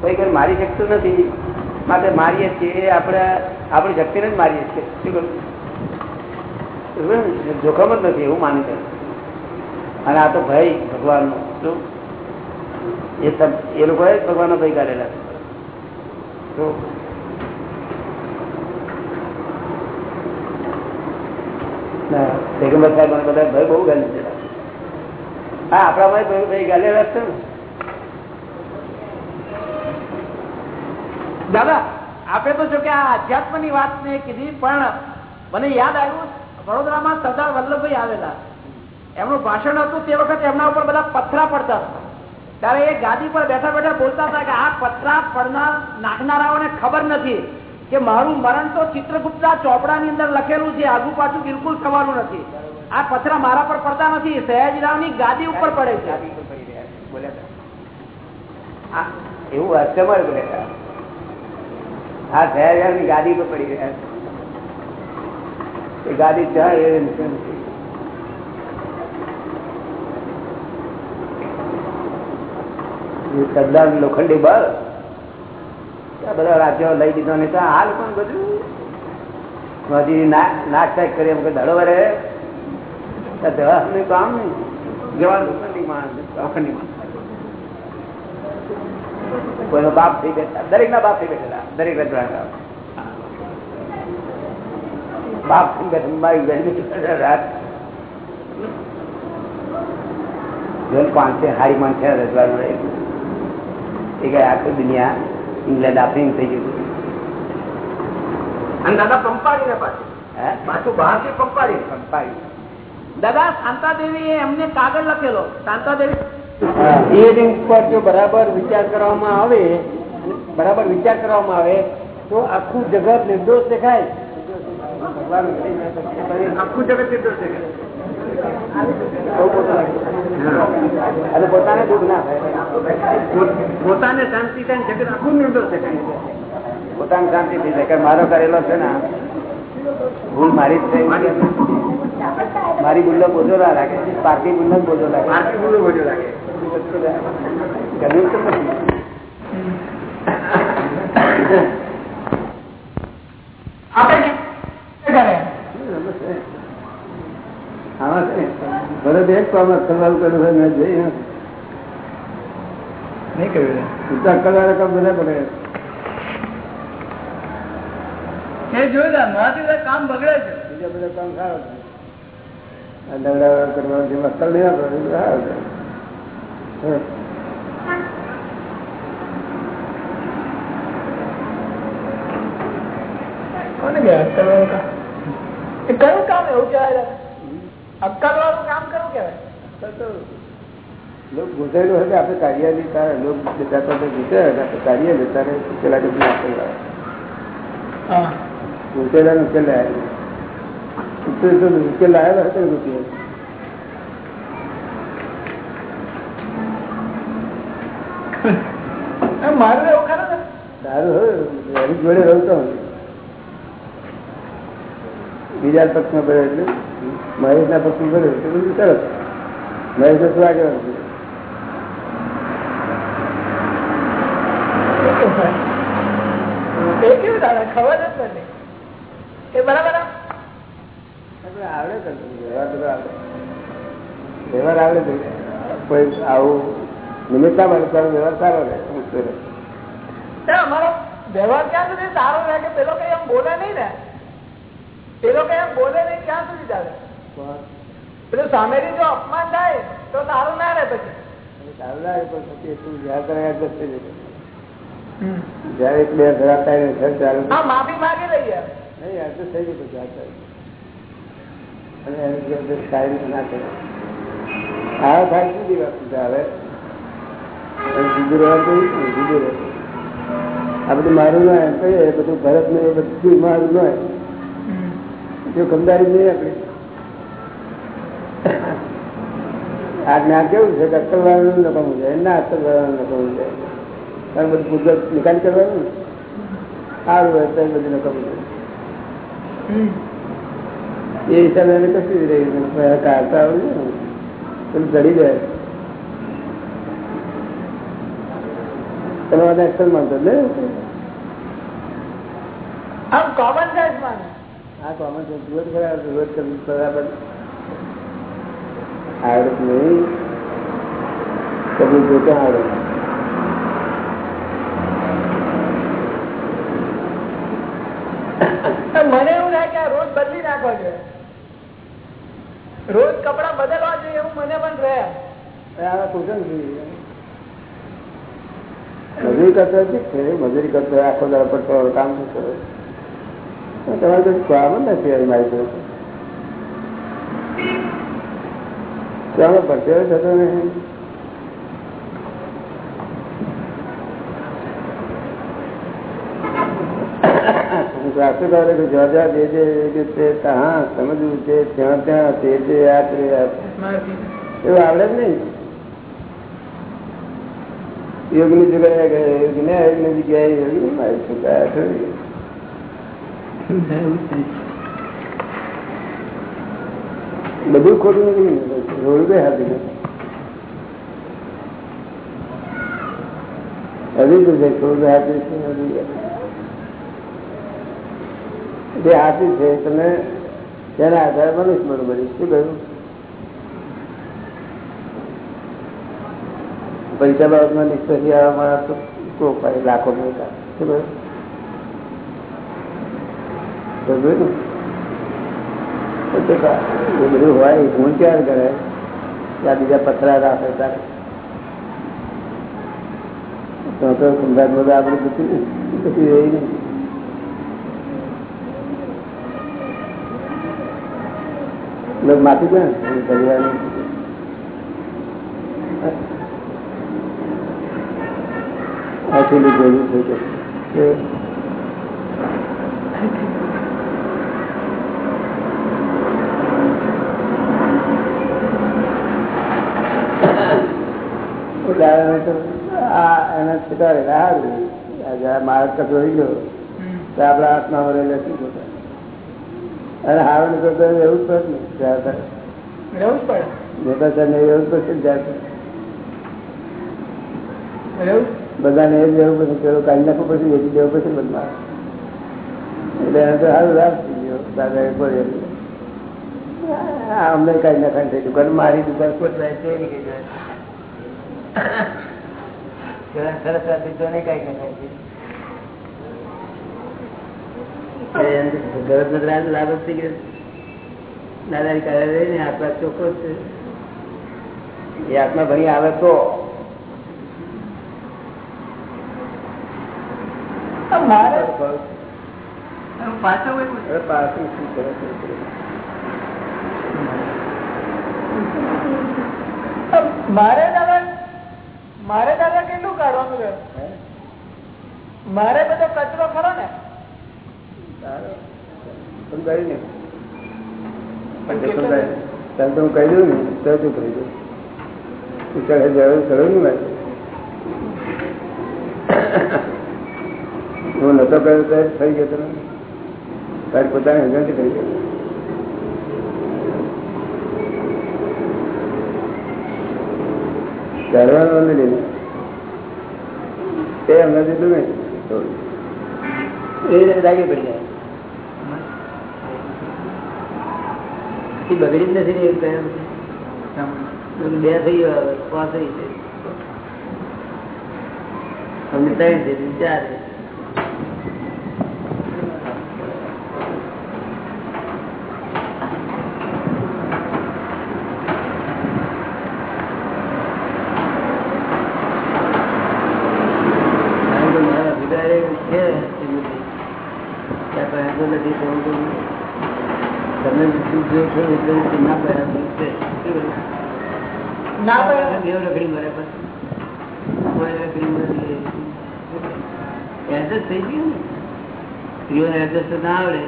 કોઈ કોઈ મારી શકતું નથી. માટે મારીએ છીએ આપણે, આપણી શક્તિને જ મારીએ છીએ. શું જોખમ જ નથી, એવું માની છે અને આ તો ભય ભગવાનનો. શું? એ એ લોકોએ ભગવાનનો ભય કાઢેલા. તો પેગમ્બર સાહેબ બધા ભય બહુ ગાલી છે હા આપણામાં ભય ગાલેલા છે ને. દાદા આપણે તો જો કે આ અધ્યાત્મની વાત ને કીધી, પણ મને યાદ આવ્યું, વડોદરામાં સરદાર વલ્લભભાઈ આવેલા. એમનું ભાષણ હતું તે વખતે એમના ઉપર બધા પથરા પડતા ત્યારે એ ગાદી પર બેઠા બેઠા બોલતા હતા કે આ પથરા પડનાર નાખનારાઓને ખબર નથી કે મારું મરણ તો ચિત્રગુપ્તા ચોપડાની અંદર લખેલું છે, આગુ પાછું બિલકુલ થવાનું નથી. આ પથરા મારા પર પડતા નથી સયાજીરાવની ગાદી ઉપર પડે છે. એવું વાસ્તવમાં બોલ્યા આ સયાજીરાવની ગાડી પર પડી ગયા એ ગાડી એ સરદાર લોખંડી બળ. બધા રાજ્યો લઈ દીધો ને હાલ પણ બધું. હજી નાક ચેક કરી ધડો વરે. દવાનું કામ જવાનું લોખંડી માણસ લોખંડી માણસ કોઈનો બાપ થઈ બેઠા દરેક ના બાપ થઈ બેઠેલા દરેક રજવાડા બાપ. થઈ બેઠા મારી બેઠી રાત. પાંચે હારી માણસે રજવાડું એ કઈ આખી દુનિયા ઇંગ્લેન્ડ આફ્રિંગ થઈ ગયું અને દાદા પંપાડી ને પાછું પાછું બહારથી પંપાડી પંપાડી દાદા શાંતાદેવી એમને કાગળ લખેલો. શાંતાદેવી એ ઉપર જો બરાબર વિચાર કરવામાં આવે બરાબર વિચાર કરવામાં આવે તો આખું જગત નિર્દોષ દેખાય. આખું જગત નિર્દોષ દેખાય. અને પોતાને દુઃખ ના થાય. પોતાને શાંતિ થાય જગત આખું નિર્દોષ દેખાય. પોતાને શાંતિ થઈ જાય. મારો કરેલો છે ને ભૂલ મારી જ થઈ મારી ભૂલો બોજો ના લાગે. પાર્ટી ભૂલ બોજો લાગે. પાર્ટી બોલો બોજો લાગે. કર્યું ભરત એક કામ સવાલ કર્યો નહીં કરવાના કામ બગડે છે બીજા બધા કામ સારો છે કયું કામ એવું કહેવાય? અક્કલ વાળું કામ કહેવાય? તો લોક ગુજરેલું કે આપણે કાર્ય લેતા લોક બધા તો ગુજરે આપણે કાર્ય લેતા કશું આપણે હા. ઉકેલ લાયા ઉકેલ હતા મારું એવું ખરું ને? સારું એની જોડે રહું તો. બીજા પક્ષમાં ભરે એટલે મહેશના પક્ષમાં ભરે તો બધું સરસ. મહેશ શું આગળ ખબર જ નથી એ બરાબર? આવડે વ્યવહાર આવડે. કોઈ આવું નિમિત્તા ત્યારે વ્યવહાર સારો રહે. અમારો વ્યવહાર ક્યાં સુધી? સારો રહે કે પેલો કઈ એમ બોલે નહીં ને? પેલો કઈ એમ બોલે નહીં ક્યાં સુધી ચાલે? પેલું સામેથી જો અપમાન થાય તો સારું ના રહે પછી. સારું લાગે પણ પછી એટલું વ્યવહાર કરે adjust જયારે એક બે ઘરા થાય ને ઘર ચાલુ હા માફી માંગી લઈએ. નહીં adjust થઈ ગયું પછી આ. અને એની અંદર થાય ના થાય. આ થાય જુદી વસ્તુ છે બીજું અને જુદું રહેવાનું તો ઈ જ ને, જુદું રહે આ બધું મારું ના એમ કહીએ બધું ભરત ને બધું મારું ના જો કમદારી નહીં આપણી આ જ્ઞાન કેવું છે કે અક્કલ વાળાનું નકામું છે ના અક્કલ વાળાનું નકામું છે કારણ બધું પૂજક નિકાલ કરવાનું સારું હોય તો બધું નકામું છે એ હિસાબે એને કશું જ રહી. કાઢતા આવ્યું ને પેલું ચડી જાય. તમે બધા એક્શન માનતો ને આમ કોમન સેન્સમાં. આ કોમન સેન્સ જુઓ ખરા વિરોધ બરાબર. આવડત નહીં? કબૂલ તો આવડે. મને એવું લાગે કે રોજ બદલી નાખવા છે. રોજ કપડા બદલવા જોઈએ એવું મને પણ રહ્યા કુશન જોઈએ મજૂરી કરતો ઠીક છે મજૂરી કરતો આખો દર પડતો કામ કરતો. તમારે કઈ કામ જ નથી મારી જોડે ચાલો પડતો થતો નહીં. રાખતો જ્યાં જ્યાં જે જે જે તે ત્યાં સમજવું છે ત્યાં ત્યાં તે તે આ તે. એવું આવડે જ નહીં. યોગની જગ્યાએ ગયા યોગ ને યોગની જગ્યાએ યોગી છોકરા થોડી બધું ખોટું નીકળી રોડ બે હાથી હજી તો છે થોડું હાથી છે જે હાથી છે તમે તેના આધારે મનુષ્ય બરોબર શું કહ્યું? પૈસા બાબતમાં નિષ્પત્તિ આવવા તો કોક ભાઈ લાખો મળતા ને? એ બધું ક્યારે કરે? ત્યાં બીજા પથરા રાખે બધા આપણે બધું રહી નહીં. લોક માફી ક્યાં પરિવારની આખેલું જોયું છે કે એટલે આ તો આ આ માર્ગ આપડા હાથમાં વરે લખી ગયો અને હારો નીકળતો એવું જ પડે ને. રહેવું જ પડે. મોટા એવું જ પડશે રહેવું બધાને એ લેવું પડશે પેલો કાઢી નાખવું પડશે વેચી દેવું પડશે બધા એટલે એને તો સારું લાભ થઈ ગયો દાદા એ પડે અમને કાઢી નાખાણ થઈ, દુકાન મારી, દુકાન કોઈ જાય તે નહીં કાઢી નાખાય ને આત્મા ચોખ્ખો છે. એ આત્મા ભણી આવે તો મારે દાદા મારે દાદા કેટલું કાઢવાનું છે? મારે બધો કચરો ખરો ને. સારું. ને? પણ ત્યારે તને તો હું કહી દઉં ને તો તું કહી દઉં તું જરૂર કરો ને નતો કર્યો તો થઈ ગયો તમે તારે પોતાની હિંમત થઈ ગયો. ચાલવાનું નથી લીધું. એ અમને દીધું નહીં. એ લાગી પડી જાય. બગડી જ નથી છે ત્રણ ચાર છે કારણ કે મારા અભિપ્રાય એવું છે એ બધી. કે આ પ્રયાસો નથી તો હું તો તમે શું જો છો ના? ના દેવ રખડી મરે. કોઈ. Adjust થઈ ગયું ને. સ્ત્રીઓને adjust ના આવડે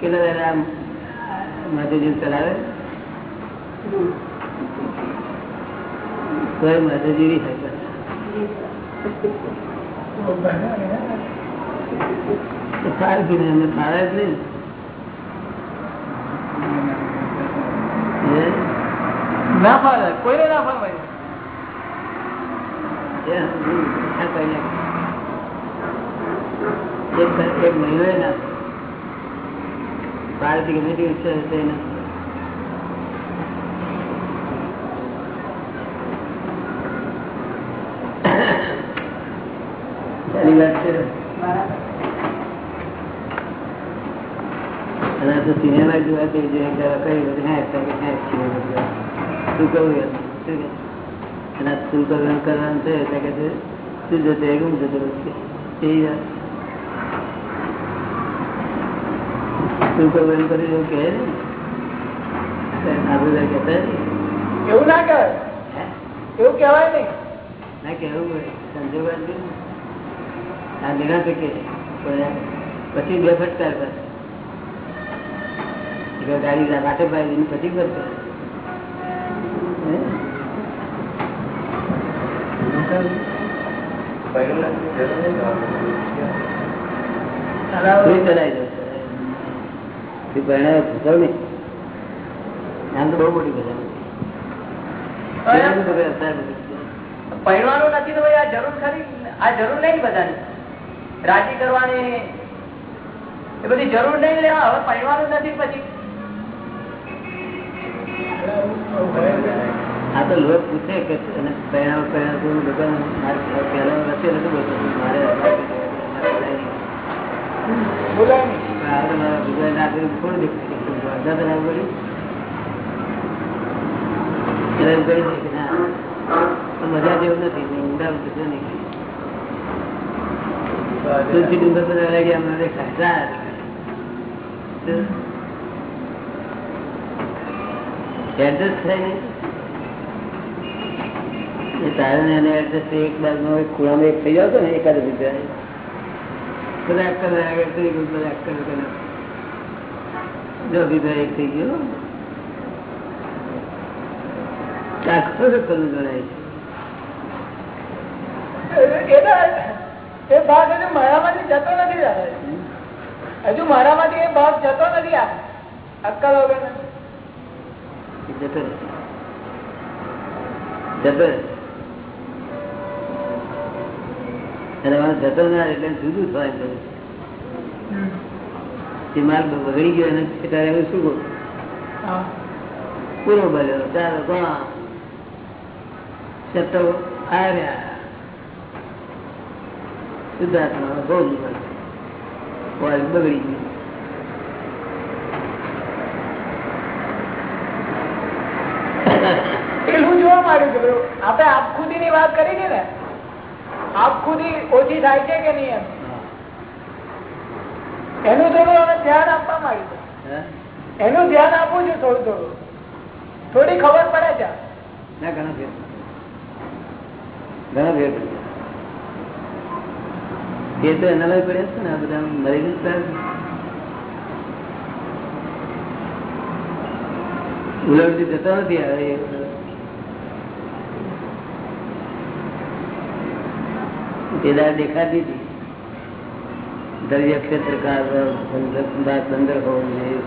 કેટલા આમ માધુજી ચલાવે તોય માધુજી નહીં થાય સારું કીધું એમને ફાવે જ નહીં? ના ફાવે કોઈને ના ફાવે. એક મહિનો ના બહારથી ગમે તેવી ઈચ્છા હશે એને. વાત છે. અને તો સિનેમા જોવા તે જે કઈ હે હે. શું કહું યાર? શું કે? અને શું કરવાનું કરવાનું છે તો કે છે, શું જતો એ કેમ જતો એ. શું કરવાનું કરી એવું કહે ને કહેતા એવું ના કહેવાય હે? એવું કહેવાય નહીં ના કેવું સંજોગ. આ કે પછી બે ફટકાર કરે એક ગાડી વાટે પાડી પછી કરતો હે? તું ચલાવી દો. તું પરણાવે ફસાવ નહીં. આમ તો બહુ મોટી બધા પહેરવાનું નથી તો ભાઈ આ જરૂર ખરી? આ જરૂર નહીં બધાની? રાજી કરવાની એ બધી જરૂર નહીં લેવા હવે પહેરવાનું નથી પછી આ તો લોક પૂછે કે લોકો મારે પહેલા રસ્તે નથી બોલતો. મજા જેવું નથી ઊંડા ઉતરશે નહીં. તુલસી ડુંગર પર ગયા મને દેખાય સારા દેખાય. એ ભાગ હજુ મારામાંથી જતો નથી હજુ મારામાંથી એ ભાગ જતો નથી આ. અક્કલ વગર જતો. જતો જતો ના એટલે જુદું છે એ માલ બગડી ગયો એને ત્યારે હવે શું કરું? પૂરો ભર્યો ચાલો ગા શબ્દો આવ્યા બહુ બગડી ગયું પેલું જોવા માંડ્યું છે. આપણે આપખુદી ની વાત કરી ને આપખુદી ઓછી થાય છે કે નહીં એમ? એનું થોડું અમે ધ્યાન આપવા માંગ્યું એનું ધ્યાન આપવું છે થોડું થોડું. થોડી ખબર પડે છે. ના ઘણા ફેર. ઘણા ફેર એ તો એના લઈ પડે છે ને આ બધા મરી ગયા ઉલટથી જતો નથી હવે એ પેલા દેખાતી હતી દ્રવ્ય ક્ષેત્ર કા બંદર હોવું જોઈએ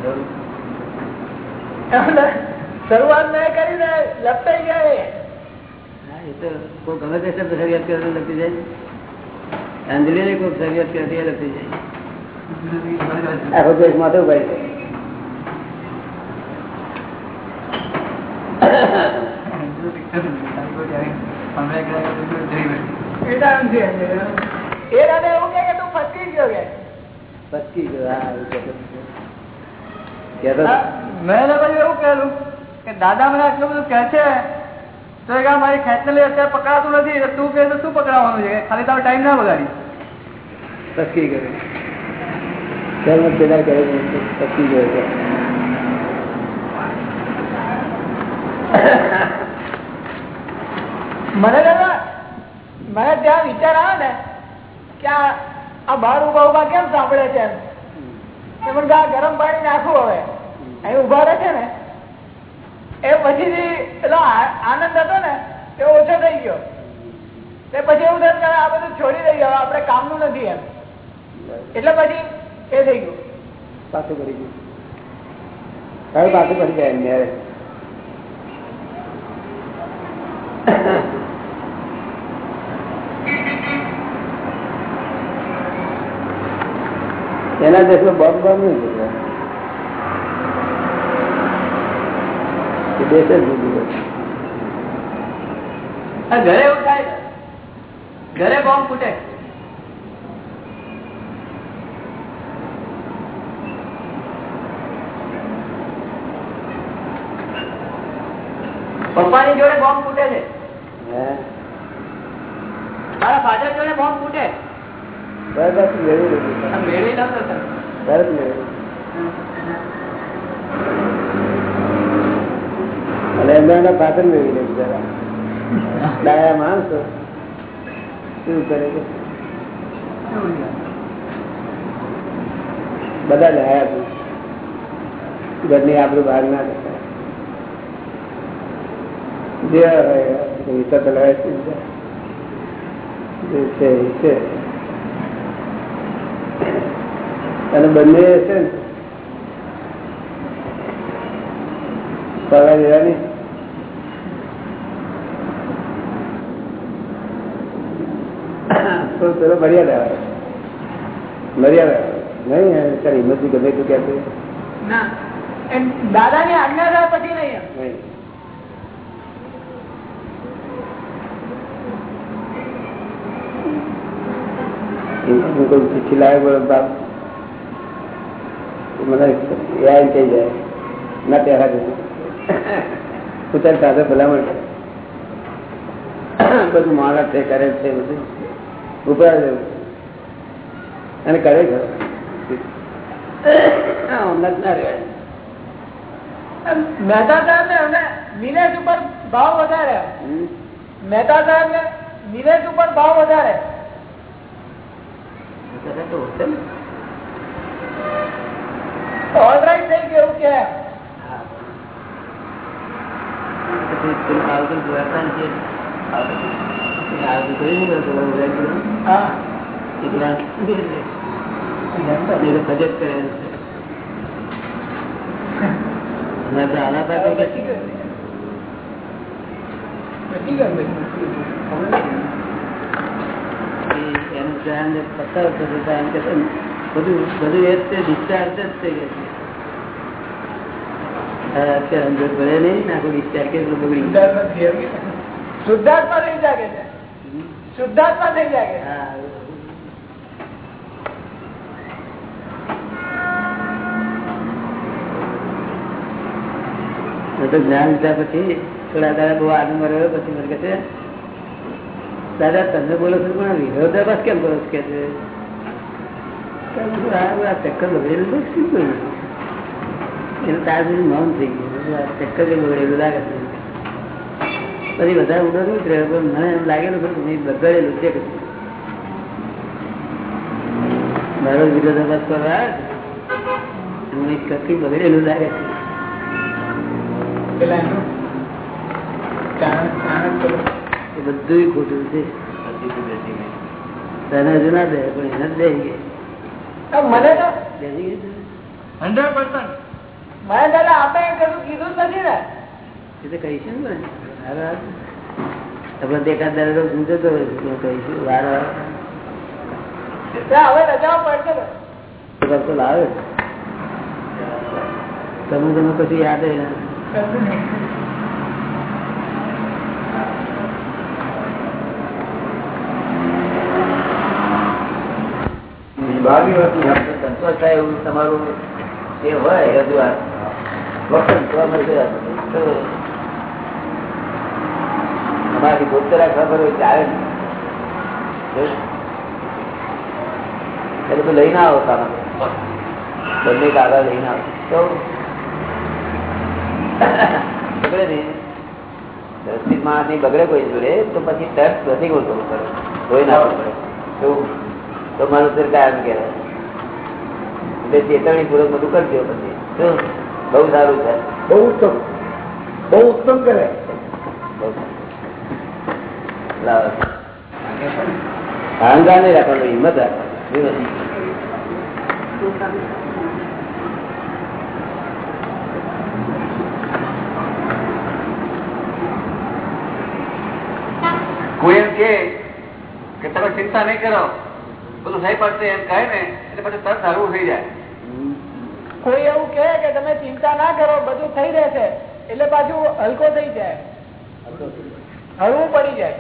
શરૂઆત મેં કરી ને લપટાઈ જાય હા, એ તો કોઈ ગમે તે શબ્દ ફરિયાદ કરે તો લખી જાય આંધળીને કોઈ ફરિયાદ કરતી એ લખી જાય આખો દેશ માથું ભાઈ એ દાદા એવું કે તું ફસકી ગયો કે પચકી ગયો હા એવું કહેતો હતો. કહેતો હતો. મેં એને પછી એવું કહેલું કે દાદા મને આટલું બધું કહે છે તો એ કે આ મારી ખેંચને અત્યારે પકડાતું નથી એટલે તું કહે તો શું પકડાવવાનું છે ખાલી તારો ટાઈમ ના બગાડી પચકી ગયો ધર્મ પેદા કરે છે, પચકી ગયો છે. મને દાદા મને ત્યાં વિચાર આવે ને કે આ બહાર ઊભા ઊભા કેમ સાંભળે છે એમ? ગરમ પાણી નાખવું હવે. અહીં ઊભા રહે છે ને, એ પછી પેલો આનંદ હતો ને, એ ઓછો થઈ ગયો. તે પછી એવું થયું આ બધું છોડી દઈએ, હવે આપણે કામનું નથી એમ. એટલે પછી એ થઈ ગયું. પાછું કરી ગયું. પાછું કરી જાય એમને એના દેશમાં બોમ્બ બોમ્બ નહીં દેશ જ ઘરે એવું થાય. ઘરે બોમ્બ ફૂટે? પપ્પાની જોડે બોમ્બ ફૂટે છે. મારા ફાધર જોડે બોમ્બ ફૂટે? બસ મેળવી એમના પાત્ર મેળવી લે બિચારા. ડાયા માણસો. શું કરે છે? બધા ડાયા ઘરની આપણું બહાર ના દેખાય જે હોય વિચાર છે છે એ છે અને બંને છે ને? તો મર્યાદા આવે. મર્યાદા નહીં તારી હિંમત ગમે તું ક્યાં ના એમ દાદાની આજ્ઞા પછી નહીં કોઈ ચિઠ્ઠી લાવે બોલો બાપ? મને યાદ થઈ જાય. ના પહેરા જતું. હું સાથે ભલામણ બધું માણસ છે કરે છે બધું. ઉપરા જવું અને કરે ખરો હમણાં જ ના રહેવાય મહેતા સાહેબ ને એમને નિલેશ ઉપર ભાવ વધારે. મહેતા સાહેબ ને નિલેશ ઉપર ભાવ વધારે. તો એનું ધ્યાન પતાવ એમ કે. બધું બધું એ જ તે discharge જ થઈ ગયું અત્યારે અંદર ભરે નહીં ને આખું કેટલું બગડી શુદ્ધાત્મા થઈ ગયા. શુદ્ધાત્મા નહીં જાગે છે? શુદ્ધાત્મા નહીં જાગે હા. તો જ્ઞાન લીધા પછી થોડા દાદા બહુ આનંદ રહ્યો પછી મને કહે છે દાદા તમે બોલો છો પણ વિરોધાભાસ કેમ કરો છો? કે છે. ચક્કર બગડેલું શું કર્યું એનું તાર સુધી મૌન થઈ ગયું ચક્કર બગડેલું લાગે પછી વધારે ઉડો નહીં રહ્યો પણ મને એમ લાગેલું કે નહીં બગડેલું છે. મારો વિરોધાભાસ કરવા. મને કશું બગડેલું લાગે છે પેલા એનું બધું ખોટું છે તને હજુ ના દે પણ એને જ આ મને તો? હંડ્રેડ પર્સન્ટ મને દાદા આપણે કશું કીધું જ નથી ને. એ તો કહીશું ને. આપણે દેખાત દાડો ગુંજો તો કહીશું વાર આવે. ત્યાં હવે રજાઓ પડશે તો લાવે. તમે તમે પછી યાદ હોય ને કશું નહીં. સંતોષ થાય એવું તમારું એ હોય રજૂઆત. અમારી બોતેરા ખબર હોય ચાલે એટલે તો લઈને આવો તમારે બંને કાગળ લઈને આવો. બગડે નહીં. વ્યવસ્થિતમાં બગડે કોઈ જોડે, તો પછી તરત પ્રતિકૂળ કરવું પડે. કોઈ ના પડે. તો તો મારું સર કાયમ કહેવાય. એટલે ચેતવણી પૂર્વક બધું કરજો પછી. શું? બહુ સારું છે. બહુ ઉત્તમ. બહુ ઉત્તમ કરે. અહંકાર નહીં રાખવાનો હિંમત રાખવાની. કોઈ એમ કે કે તમે ચિંતા નહીં કરો. બધું થઈ પડશે એમ કહે ને એટલે પછી તરત હરવું થઈ જાય. કોઈ એવું કહે કે તમે ચિંતા ના કરો બધું થઈ રહેશે એટલે પાછું હલકો થઈ જાય. હળવું પડી જાય.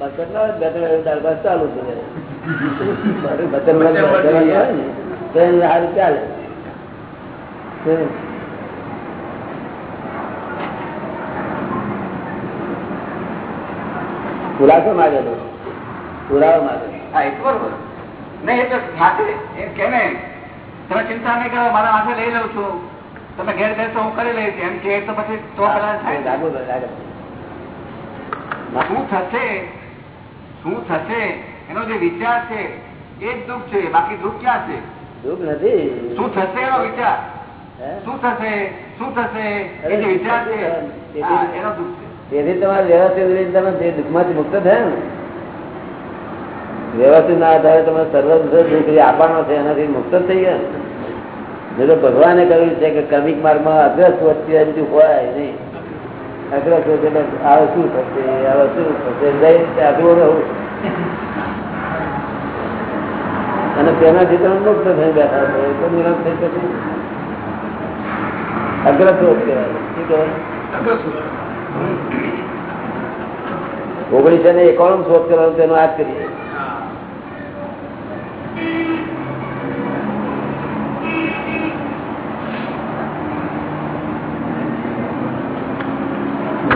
બચત ના હોય, બે ત્રણ એવું દાળ ભાત ચાલુ જ રહે. બચતમાં બચત હોય ને, સારું ચાલે. હમ. ખુલાસો માગે તો. પુરાવો માગે. હા એ નહીં એટલે માથે એમ કે ને તમે ચિંતા નહીં કરો મારા માથે લઈ લઉં છું. તમે ઘેર તો હું કરી લઈશ. એમ કે તો પછી તો પેલા થાય. શું થશે? શું થશે? એનો જે વિચાર છે એ જ દુઃખ છે. બાકી દુઃખ ક્યાં છે? દુઃખ નથી. શું થશે એનો વિચાર? શું થશે? શું થશે? એ જે વિચાર છે એનો દુઃખ છે. તેથી તમારે વ્યવસ્થિત રીતે તમે દુઃખ દુઃખમાંથી મુક્ત થયા ને વ્યવસ્થિત ના આધારે તમે સર્વ આપવાનો છે એનાથી મુક્ત થઈ ગયા ને. તો ભગવાને કહ્યું છે કે ક્રમિક માર્ગમાં અગ્રસ્ત વચ્ચે હજુ હોય નહીં. અગ્રસ્ત વચ્ચે આવે શું થશે? આવે શું થશે? જઈ આગળ રહું. અને તેનાથી તમે મુક્ત થઈ બેઠા છો. તો નિરંત થઈ શકે અગ્રસ્ત વચ્ચે શું કહેવાય? ઓગણીસો ને એકાણું શોધ કરવાનું તેનો આજ કરીએ.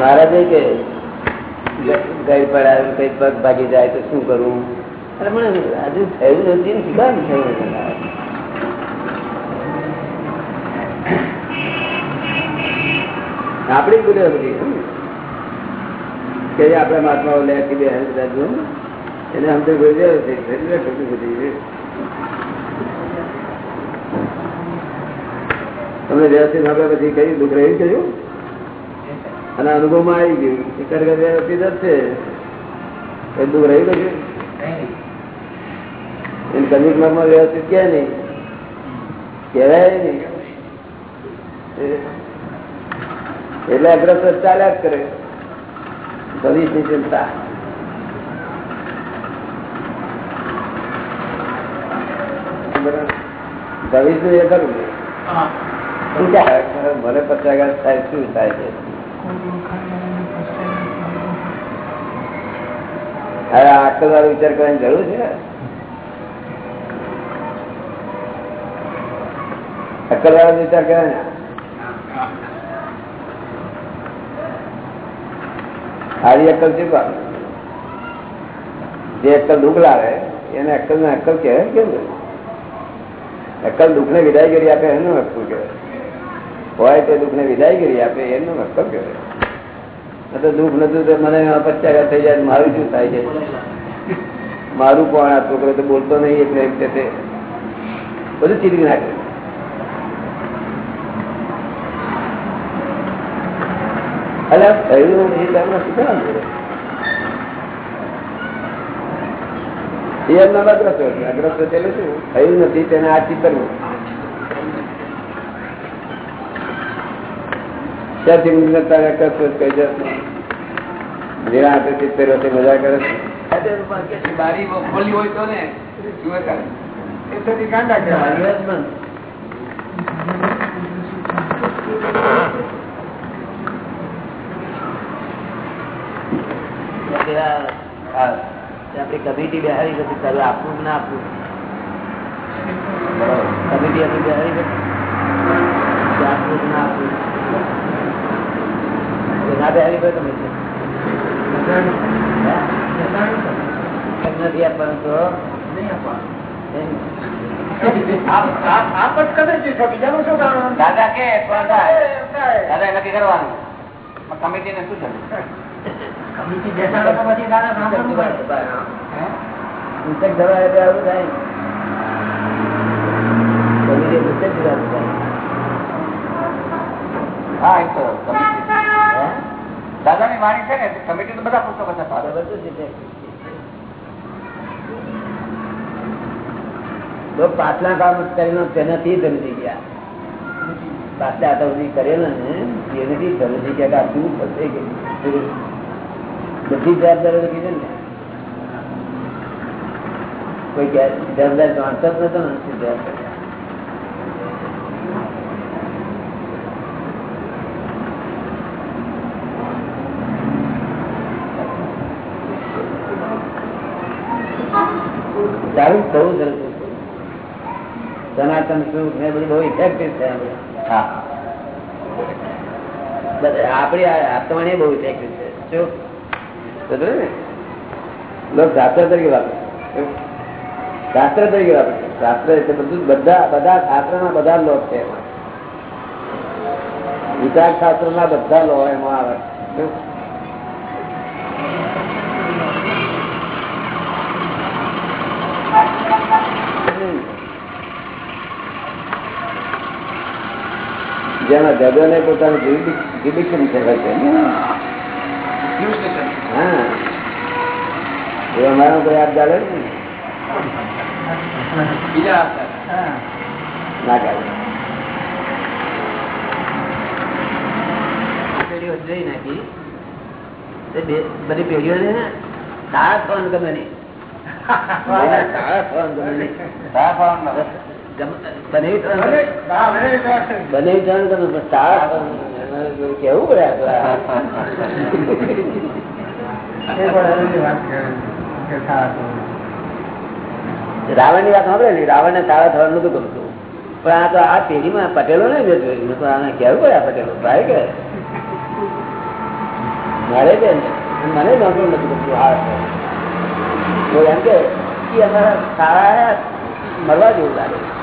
મહારાજે કે ગઈ પડાવે કઈ પગ ભાગી જાય તો શું કરવું અરે મને હજુ થયું નથી શીખવા થયું. આપડી જ ભૂલે બધી કે આપડે મહાત્મા લે, કે બે બધા જો એને આમ તો ગુજર છે ખોટી બધી તમને વ્યવસ્થિત આપણે પછી કઈ દુઃખ રહ્યું કહ્યું અને અનુભવમાં આવી ગયું. એ ખરેખર વ્યવસ્થિત જ છે. એ દુઃખ રહ્યું કશું એને કમિકમાં વ્યવસ્થિત કે નહીં. કહેવાય નહીં. એટલે અગ્રસર ચાલ્યા જ કરે. ભવિષ્યની ચિંતા. ભવિષ્ય એ કરવું? મને પચાસ થાય શું થાય છે? હવે આટલો વાળો વિચાર કરવાની જરૂર છે? અક્કલ વાળો વિચાર કરે ને. સારી અક્કલ છે જે અક્કલ દુઃખ લાવે, એને અક્કલ ને અક્કલ કહેવાય કેમ? અક્કલ દુઃખ ને વિદાય કરી આપે એનું અક્કલ કહેવાય. હોય તો દુઃખ ને વિદાય કરી આપે એમનું અક્કલ કહેવાય દુઃખ નતું તો મને પચાસ થઈ જાય, મારું શું થાય છે? મારું કોણ આ છોકરો તો બોલતો નહીં એટલે એમ કે બધું ચીરી નાખે. અરે થયું નથી તમને શું? એ અગ્રસ્ત અગ્રસ્ત એટલે શું? થયું નથી, તેને આ ચિંતન ત્યાંથી ઊંઘને તારે અગ્રસ્ત કહી જશે જેના હાથે સિત્તેર વર્ષે મજા કરે છે. બારી ખોલી હોય તો ને જુએ કાંડા કહેવાય આપણી કમિટી બેહારી પછી તારું આપવું ના આપવું કમિટી આપણી બેહારી કે આપવું ના આપવું ના બેહારી કમિટી નથી આપવાનું તો. દાદા કે દાદા નક્કી કરવાનું. કમિટી ને શું થયું? કમિટી આવું થાય. હા એ તો? દાદાની વાણી છે ને કમિટી તો બધા પુસ્તકો છે. છે. પાછલા કામ કરીને તેનાથી સમજી ગયા. પાછલા આટલા સુધી કરેલા ને, તેનાથી સમજી ગયા કે આ શું થશે કે બધી જવાબદારી કીધી ને. કોઈ જવાબદાર જાણતો જ નતો ને જવાબદાર? સારું થવું સરસ સનાતન સુખ ને બધું બહુ ઇફેક્ટિવ છે આપડી આત્માને બહુ ઇફેક્ટિવ છે. શું? ને? લોક શાસ્ત્ર તરીકે વાપરે શાસ્ત્ર તરીકે વાપરે શાસ્ત્ર એટલે બધું બધા બધા શાસ્ત્ર ના બધા લોક છે એમાં. વિચાર શાસ્ત્ર ના બધા લો એમાં આવે જેમાં જગને પોતાનું જીવિક્શન છે હા. એ અમારો કોઈ આપ ચાલે ને. બીજા ના ચાલે. પેઢીઓ જોઈ નાખી. બધી પેઢીઓ છે ને તારા ફોન ગમે નહીં. તારા ફોન ગમે નહીં. તારા ફોન ગમે. તાળા થવાનું ગમે. એમાં કેવું પડે? રાવણની વાત સાંભળે ને રાવણ ને તાળા થવાનું નતું ગમતું પણ આ તો આ પેઢીમાં પટેલો ને મેં જોયું તો આને કેવું પડે આ પટેલો ભાઈ કે મારે બેન મને નોકરી નથી ગમતું આ તો એમ કે અમારા તાળા મળવા જેવું લાગે.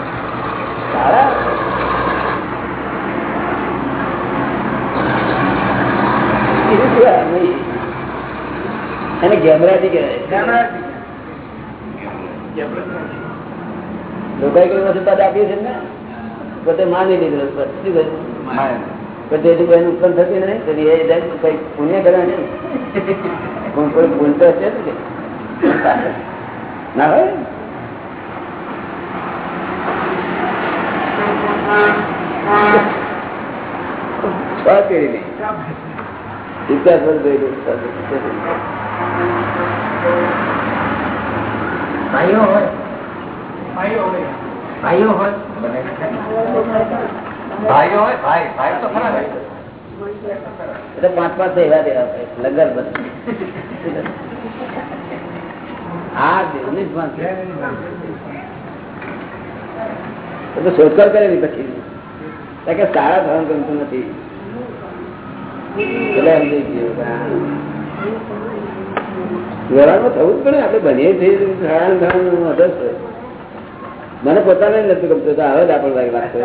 એને ગેમરાજી કહેવાય. લોકોએ કોઈ વસ્તુ પદ આપ્યું છે ને? પોતે માની લીધું. શું કહ્યું? પણ તેથી ઉત્પન્ન થતી નહીં એ કઈ પુણ્ય કરે નહીં કોઈ કોઈ ભૂલ તો હશે ના હોય? પેઢી નહીં ઇતિહાસ ભાઈઓ હોય. ભાઈઓ હોય. ભાઈઓ હોય. ભાઈ ભાઈ તો ખરા એટલે પાંચ પાંચ એવા દેવા પડે. લગર બસ હા દેવની જ. એ શોધખોળ કરેલી પછી. કારણ કે સારા ધોરણ ગમતું નથી એટલે એમ થઈ ગયું કે આ થવું પડે. આપણે બનીએ છીએ મને પોતાને નથી ગમતું, તો આવે જ આપણે વારી વાત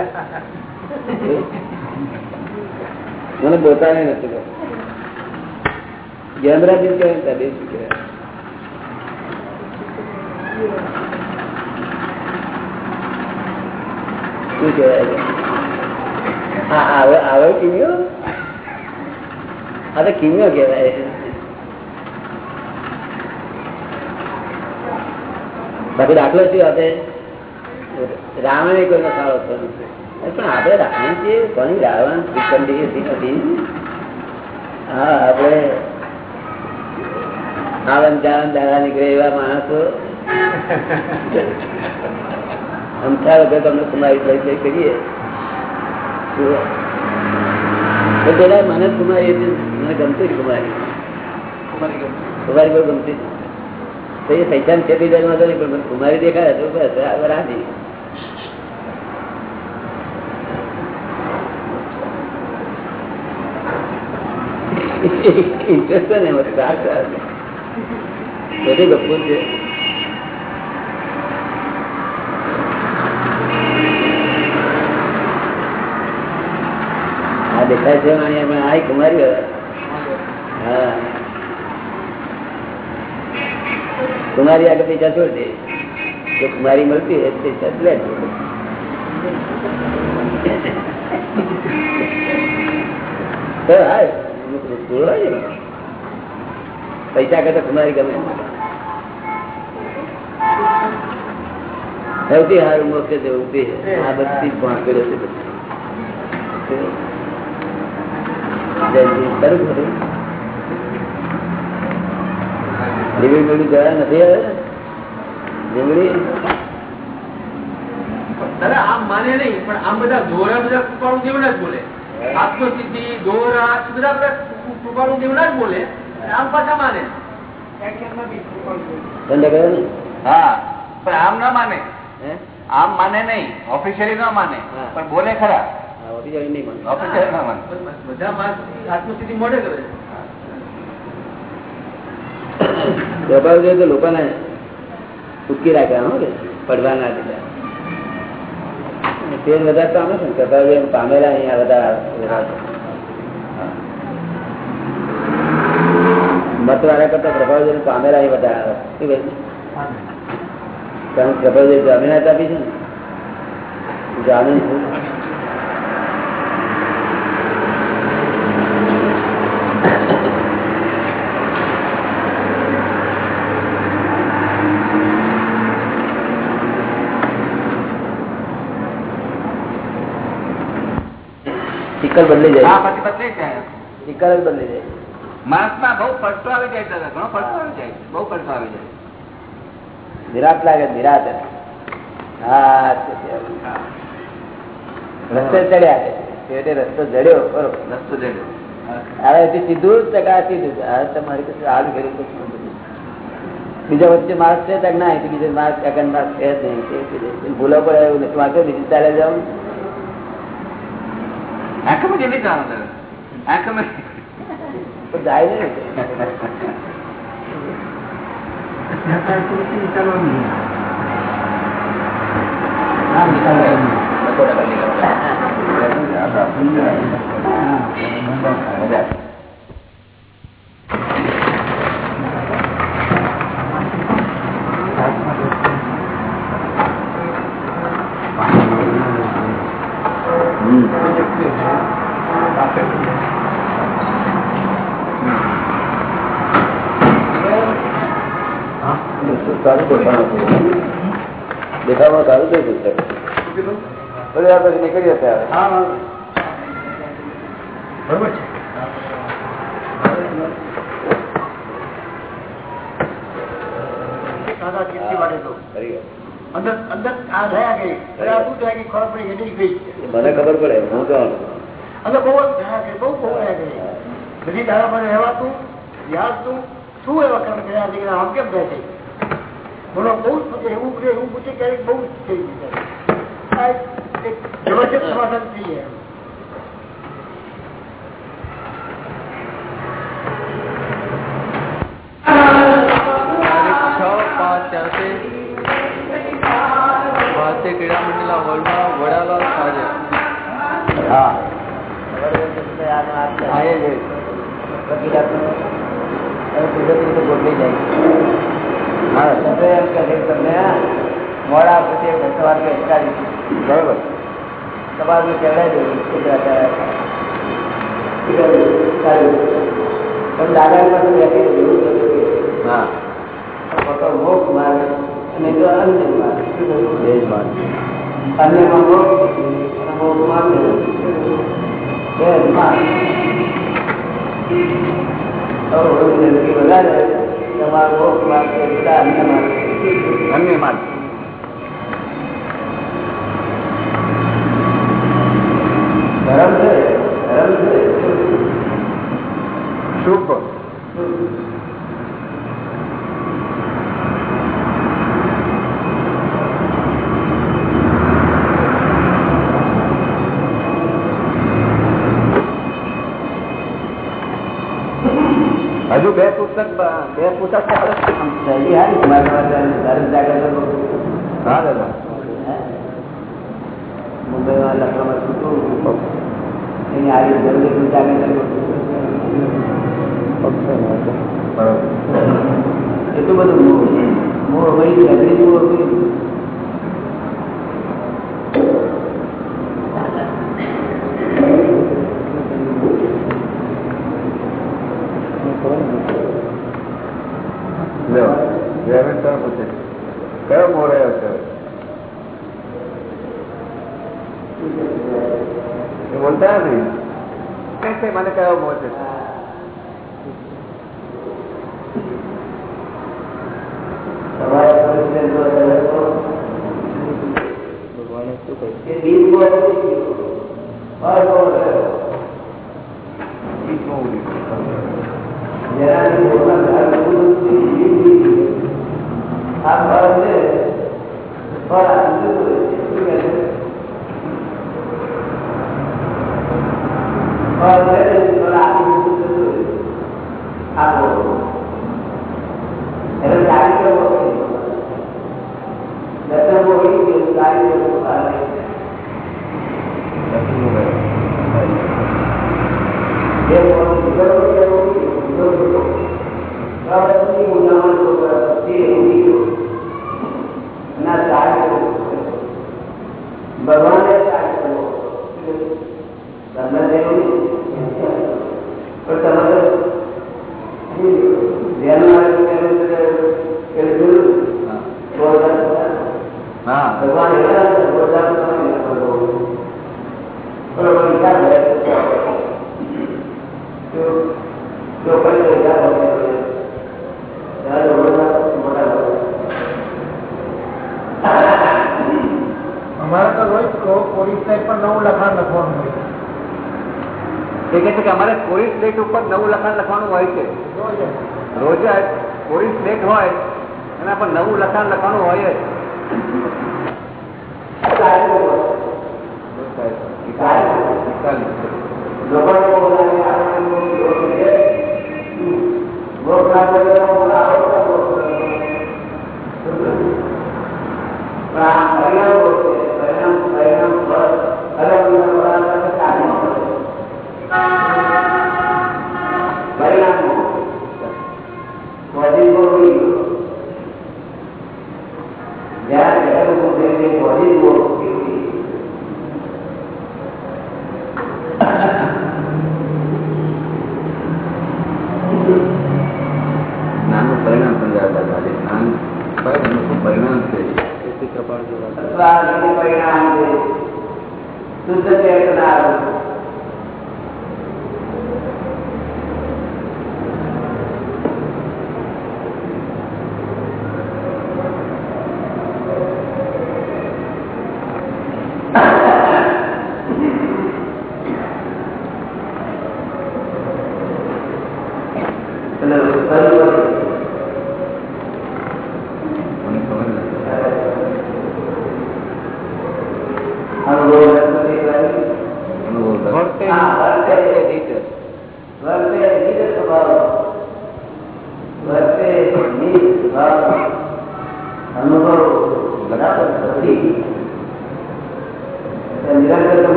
મને પોતાને નથી ગમતું. ગેમરાજી કહે ને તબે શું કહેવાય? હા આવે આવે કિમિયો આ તો કિમિયો કહેવાય. બાકી દાખલો શું આપે? રાવણ કોઈનો સારો પણ આપણે રાવણ છીએ, કોની રાવણ? શ્રીખંડી શ્રીમતી. હા, આપણે આવન જાવન દાદા નીકળે એવા માણસો. અમથા વગર તમને કુમારી લઈ કરીએ. મને કુમારી હતી, મને ગમતી જ કુમારી કુમારી બહુ ગમતી તો એ પૈસા ખેતી જાય વાંધો પણ કુમારી દેખાય તો બસ રાજી ઇન્ટરેસ્ટ ને એમાં સાર સાર બધી ગપ્પો છે. આ દેખાય છે આ કુમારી કુમારી આગળ પૈસા છોડ દે જો કુમારી મળતી હોય પૈસા લે. પૈસા કરતા કુમારી ગમે. સૌથી સારું મોક્ષ જવું તે આ બધી ભાંકેલો છે. બધું. લીલી લીલી જવા નથી હવે? દાદા આમ માને નહીં પણ આમ બધા દોરા બધા કૃપાળુ દેવના જ બોલે? આત્મસિદ્ધિ દોરા બધા બધા કૃપાળુ દેવના જ બોલે? આમ પાછા માને. હા પણ આમ ના માને. હે? આમ માને નહીં ઓફિશિયલી ના માને પણ બોલે ખરા. હા, ઓફિસિયલી નહીં માનતો. ઓફિશિયલી ના માને. બધા આત્મસિદ્ધિ મોડે કરે. સ્વભાવ જોઈએ તો લોકોને ઉકી રાખ્યા હો કે? પડવા ના દીધા. તેલ વધારે તો આમે છે ને સ્વભાવ જોઈએ પામેલા અહીંયા વધારે મત વાળા કરતા પ્રભાવ જોઈએ પામેલા અહીં વધારે આવે? કારણ કે પ્રભાવ જોઈએ જામીનાત આપી છે ને? જામીન સિક્કલ બદલી જાય. પછી જાય. બદલી જાય. માણસમાં બહુ પડતો આવી જાય દાદા ઘણો પડતો આવી જાય બહુ પડતો આવી જાય. નિરાત લાગે નિરાત હા છે, છે. રસ્તે ચડ્યા છે. રસ્તો જડ્યો બરોબર. રસ્તો જડ્યો. હવે સીધું જ ટકા સીધું હવે તમારે કશું કર્યું તો બીજા વચ્ચે માર્ગ છે તક ના બીજો માર્ગ સેકન્ડ માર્ગ છે જ નહીં. ભૂલો પડે એવું નથી. વાંચો બીજી ચાલે જાવ આંખમાં જવાનું દાદા આંખમાં જાય નહીં સારું દેખાવાનું દેખાવામાં સારું થઈ જશે થોડી વાર પછી નીકળી જશે હવે બરોબર છે દાદા કીર્તિ માટે તો કરી ગયો. અંદર અંદર આ થયા ગઈ હવે આ શું થયા ગઈ ખબર પડી હેડી ગઈ એ મને ખબર પડે હું તો અંદર બહુ જ થયા ગઈ બહુ બહુ થયા ગઈ બધી દાડા પર રહેવાતું યાદતું શું એવા કર્મ કર્યા છે કે આમ કેમ થાય છે બહુ એવું એવું પૂછે ક્યારેક બહુ જ થઈ ગયું જબરજસ્ત સમાધાન થઈ જાય બરોબર. તમારું કહેવાય દાદા હા. ખોટો મોક્ષ માર્ગ અને જો અન્ય માર્ગ શું માર્ગ અન્યમાં મોક્ષ અને મોક્ષમાં અન્ય. બે માર્ગ તમારો મોક્ષ માર્ગ અન્ય માર્ગ. અન્ય માર્ગ ધર્મ છે ધર્મ છે શુભ Kalau boleh, kalau ada itu, itu, itu,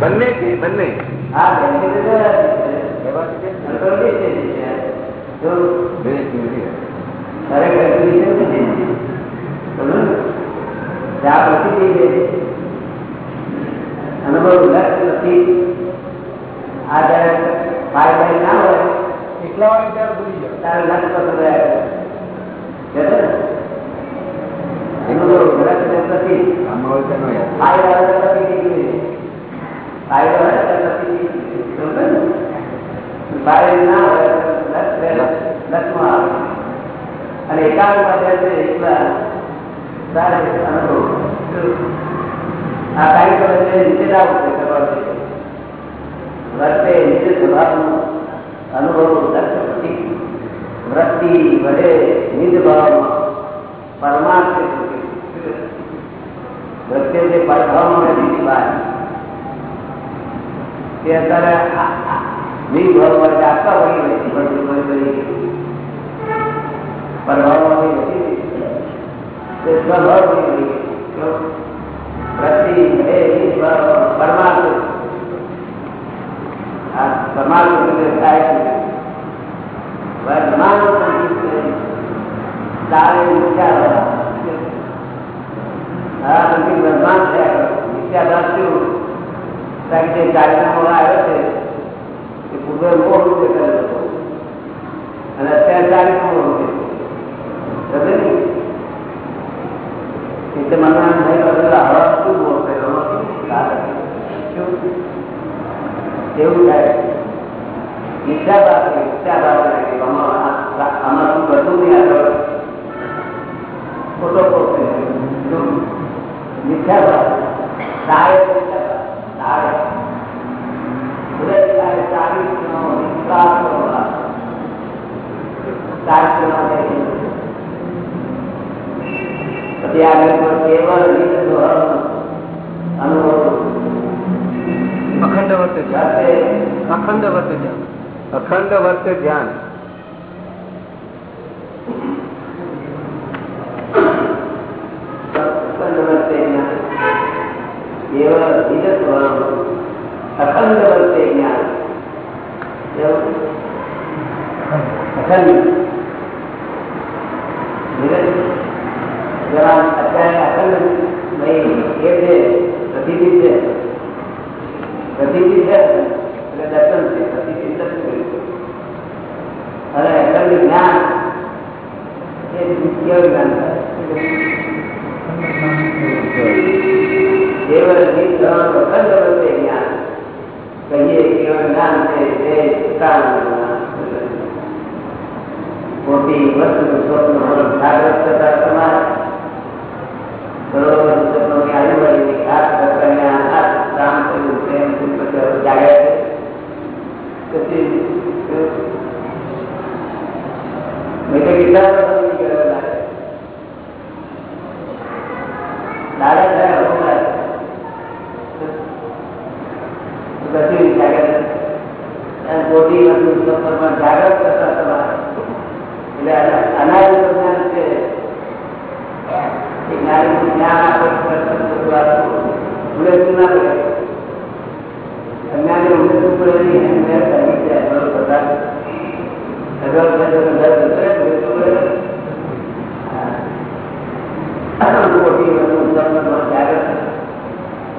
બંને છે બંને અનુભવ નથી. આ જયારે ભાઈ ભાઈ ના હોય એકલા હોય ત્યારે ભૂલી જાય તારે લક્ષ પસંદ રહ્યા નથી. ફાયદો હોય તો પછી ફાયદો ના હોય લક્ષમાં આવે અને એકાદ માટે એકલા સારા અનુભવ આ કાર્યક્રમ નીચે લાવવું છે કરવાનું વર્તે નીચે સ્વભાવનો અનુભવ લક્ષ્ય પછી વૃત્તિ વધે નિજ ભાવમાં પરમાર્થ વૃત્તિ જે પરભાવમાં નથી કે અત્યારે નહીં ભાવ માટે આપતા હોય નથી પરભાવવાની નથી તે સ્વભાવની નથી પ્રતિ પરમાત્મા. આ પરમાત્મા થાય છે. વર્તમાન તારે વિચાર હા વર્તમાન થયા વિચાર રાખ્યું કારણ કે કાર્યક્રમ આવ્યો છે, એ પૂર્વ મોડું છે કરેલો અને અત્યારે કાર્યક્રમ મોડું છે. સમજે નહીં એટલે મને એમ થયું એટલે હવા શું મોડ કર્યો એવું થાય. ઈચ્છા બાદ ઈચ્છા બાદ લાગે આમાં શું કરતું નહીં આગળ ખોટો ખોટ મિથ્યા બાદ સારી પછી આગળ કેવળ અખંડ વર્ત ધ્યાન અખંડ વર્ત ધ્યાન અખંડ વર્ત ધ્યાન. અખંડ વર્તે જ્ઞાન? અખંડ અત્યારે અખંડ એ છે પ્રતિદિન છે પ્રતિદિન છે એટલે દર્શન છે પ્રતિદિન દર્શન અને અખંડ જ્ઞાન એ દ્વિતીય જ્ઞાન કેવળ નિર્ધાર અખંડ વચ્ચે જ્ઞાન કહીએ છે તે મોટી વસ્તુ સ્વપ્ન જાગૃત થતા દાદા સાહેબ હું લાગે પછી જાગૃત મોટી વસ્તુ જાગૃત કરતા તમારે એટલે અનાજ પ્રજ્ઞાન છે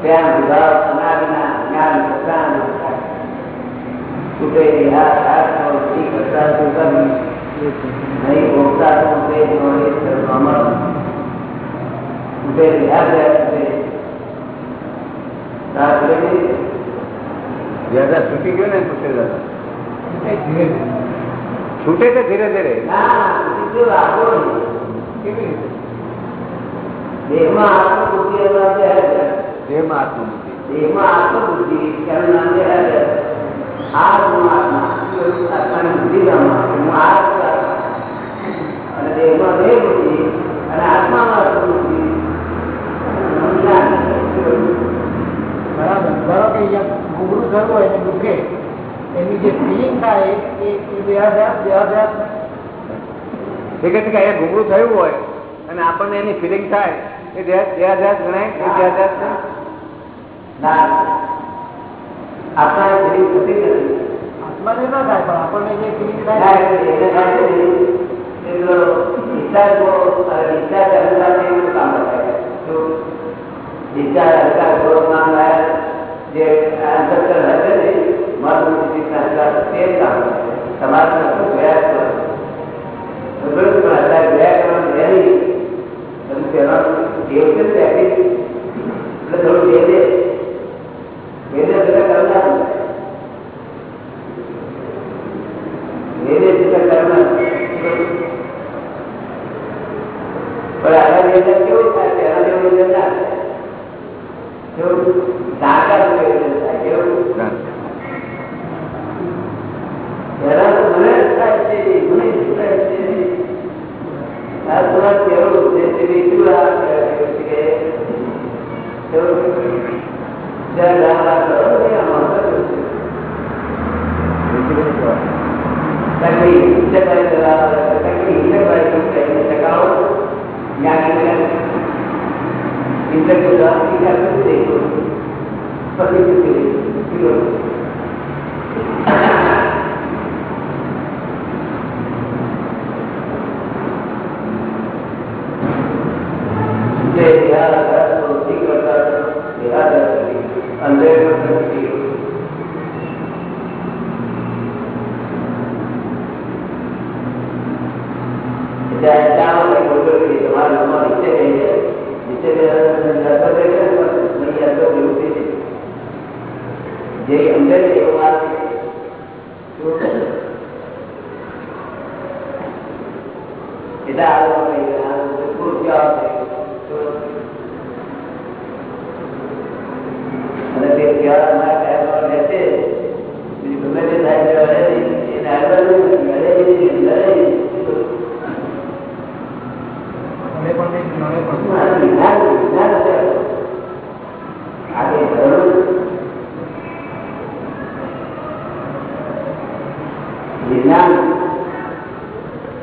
ત્યાં વિભાવ અનાજના જ્ઞાન છૂટે હાથ હાથનો શીખ કરતા સુગમ નહીં ભોગતા તો તે જોડે સર્વમાં છૂટે યાદ રાખે જ્યાં છૂટી ગયો ને પૂછે દાદા છૂટે છે ધીરે ધીરે ના બીજું રાખો નહીં દેહમાં આત્મબુદ્ધિ એમાં છે જેમાં આત્મબુદ્ધિ દેહમાં આત્મબુદ્ધિ તેનું નામ છે આ થયું હોય ને દુઃખે એની જે ફિલિંગ થાય એ દેહાદ્યાસ દેહાદ્યાસ કે ઘૂંઘરું થયું હોય અને આપણને એની ફિલિંગ થાય એ દેહાદ્યાસ ગણાય, એ દેહાધ્યાસ છે ના આત્માની ફિલિંગ થતી નથી. આત્માને ના થાય પણ આપણને જે ફિલિંગ ના, થાય એને થાય છે ને, એ તો ડિસ્ચાર્જ અ, ડિસ્ચાર્જ અનુસાર એવું કામ થાય તો ડિસ્ચાર્જ અનુસાર થોડોક નામ લાયા જે ancestor હશે ને મધબુદ્ધિના અનુસાર તે જ કામ તમારે નતું પ્રયાસ કરો. પણ અત્યારે પ્રયાસ કરવાનું છે નહીં. તમે પહેલાનું એવું છે એટલે થોડું દે. બે દે એટલે કરનારું વેદે ચિંતન કરનાર પણ આના વેદન કેવું થાય તેના જેવું વેદન ના થાય કેવું સાકાર વેદન થાય કેવું પહેલા તો મને જ થાય છે મને જ થાય છે આ થોડા કેવું છે તે બીજું આ કેવું છે કે કેવું જ્યાં રામ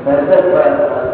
That's it, but